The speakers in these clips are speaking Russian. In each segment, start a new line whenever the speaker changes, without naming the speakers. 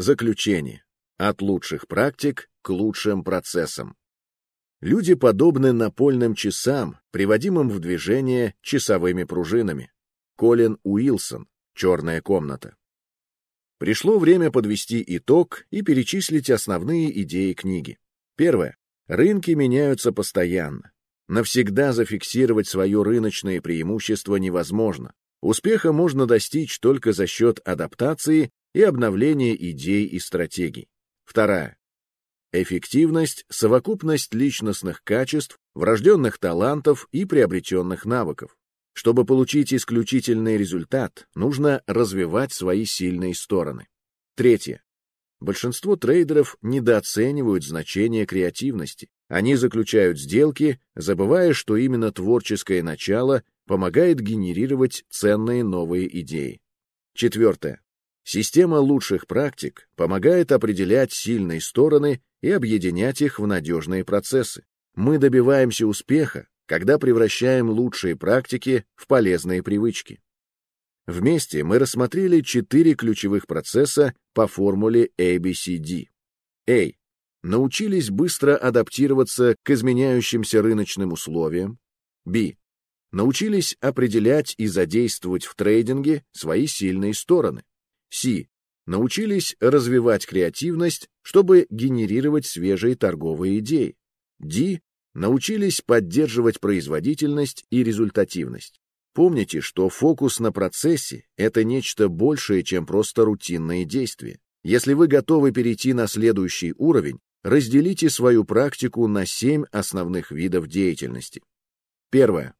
Заключение. От лучших практик к лучшим процессам. Люди подобны напольным часам, приводимым в движение часовыми пружинами. Колин Уилсон. Черная комната. Пришло время подвести итог и перечислить основные идеи книги. Первое. Рынки меняются постоянно. Навсегда зафиксировать свое рыночное преимущество невозможно. Успеха можно достичь только за счет адаптации и обновления идей и стратегий. Вторая. Эффективность – совокупность личностных качеств, врожденных талантов и приобретенных навыков. Чтобы получить исключительный результат, нужно развивать свои сильные стороны. Третье. Большинство трейдеров недооценивают значение креативности. Они заключают сделки, забывая, что именно творческое начало помогает генерировать ценные новые идеи. Четвертое. Система лучших практик помогает определять сильные стороны и объединять их в надежные процессы. Мы добиваемся успеха, когда превращаем лучшие практики в полезные привычки. Вместе мы рассмотрели четыре ключевых процесса по формуле ABCD. A. Научились быстро адаптироваться к изменяющимся рыночным условиям. B. Научились определять и задействовать в трейдинге свои сильные стороны. C. Научились развивать креативность, чтобы генерировать свежие торговые идеи. D. Научились поддерживать производительность и результативность. Помните, что фокус на процессе — это нечто большее, чем просто рутинные действия. Если вы готовы перейти на следующий уровень, разделите свою практику на семь основных видов деятельности. Первое.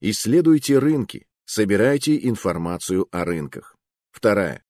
Исследуйте рынки, собирайте информацию о рынках. Вторая.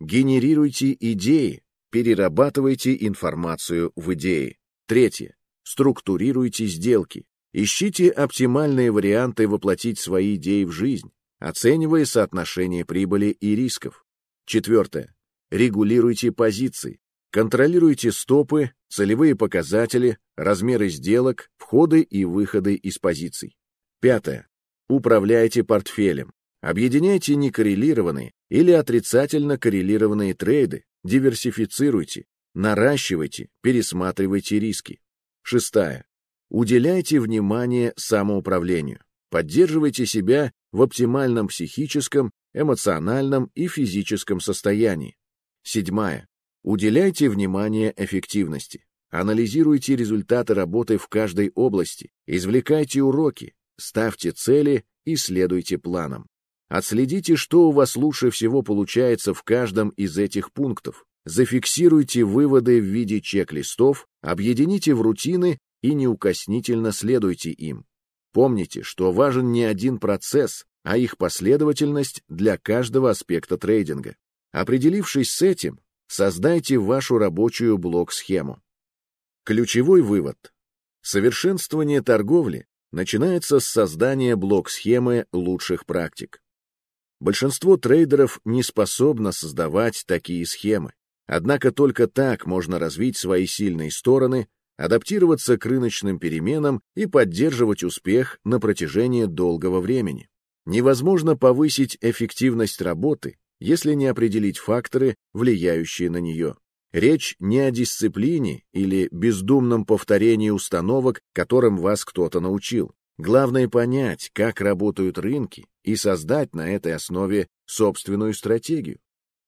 Генерируйте идеи, перерабатывайте информацию в идеи. Третье. Структурируйте сделки. Ищите оптимальные варианты воплотить свои идеи в жизнь, оценивая соотношение прибыли и рисков. Четвертое. Регулируйте позиции. Контролируйте стопы, целевые показатели, размеры сделок, входы и выходы из позиций. Пятое. Управляйте портфелем. Объединяйте некоррелированные или отрицательно коррелированные трейды, диверсифицируйте, наращивайте, пересматривайте риски. Шестая. Уделяйте внимание самоуправлению. Поддерживайте себя в оптимальном психическом, эмоциональном и физическом состоянии. Седьмая. Уделяйте внимание эффективности. Анализируйте результаты работы в каждой области, извлекайте уроки, ставьте цели и следуйте планам. Отследите, что у вас лучше всего получается в каждом из этих пунктов. Зафиксируйте выводы в виде чек-листов, объедините в рутины и неукоснительно следуйте им. Помните, что важен не один процесс, а их последовательность для каждого аспекта трейдинга. Определившись с этим, создайте вашу рабочую блок-схему. Ключевой вывод. Совершенствование торговли начинается с создания блок-схемы лучших практик. Большинство трейдеров не способно создавать такие схемы, однако только так можно развить свои сильные стороны адаптироваться к рыночным переменам и поддерживать успех на протяжении долгого времени. Невозможно повысить эффективность работы, если не определить факторы, влияющие на нее. Речь не о дисциплине или бездумном повторении установок, которым вас кто-то научил. Главное понять, как работают рынки, и создать на этой основе собственную стратегию.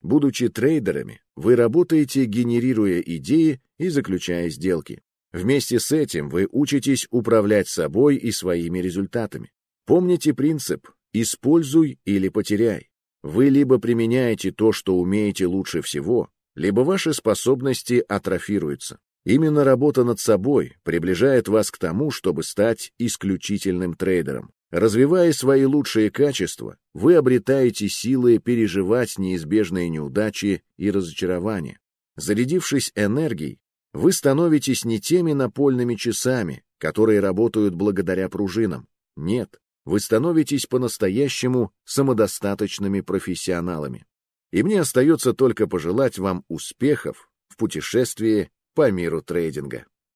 Будучи трейдерами, вы работаете, генерируя идеи и заключая сделки. Вместе с этим вы учитесь управлять собой и своими результатами. Помните принцип «используй или потеряй». Вы либо применяете то, что умеете лучше всего, либо ваши способности атрофируются. Именно работа над собой приближает вас к тому, чтобы стать исключительным трейдером. Развивая свои лучшие качества, вы обретаете силы переживать неизбежные неудачи и разочарования. Зарядившись энергией, вы становитесь не теми напольными часами, которые работают благодаря пружинам. Нет, вы становитесь по-настоящему самодостаточными профессионалами. И мне остается только пожелать вам успехов в путешествии по миру трейдинга.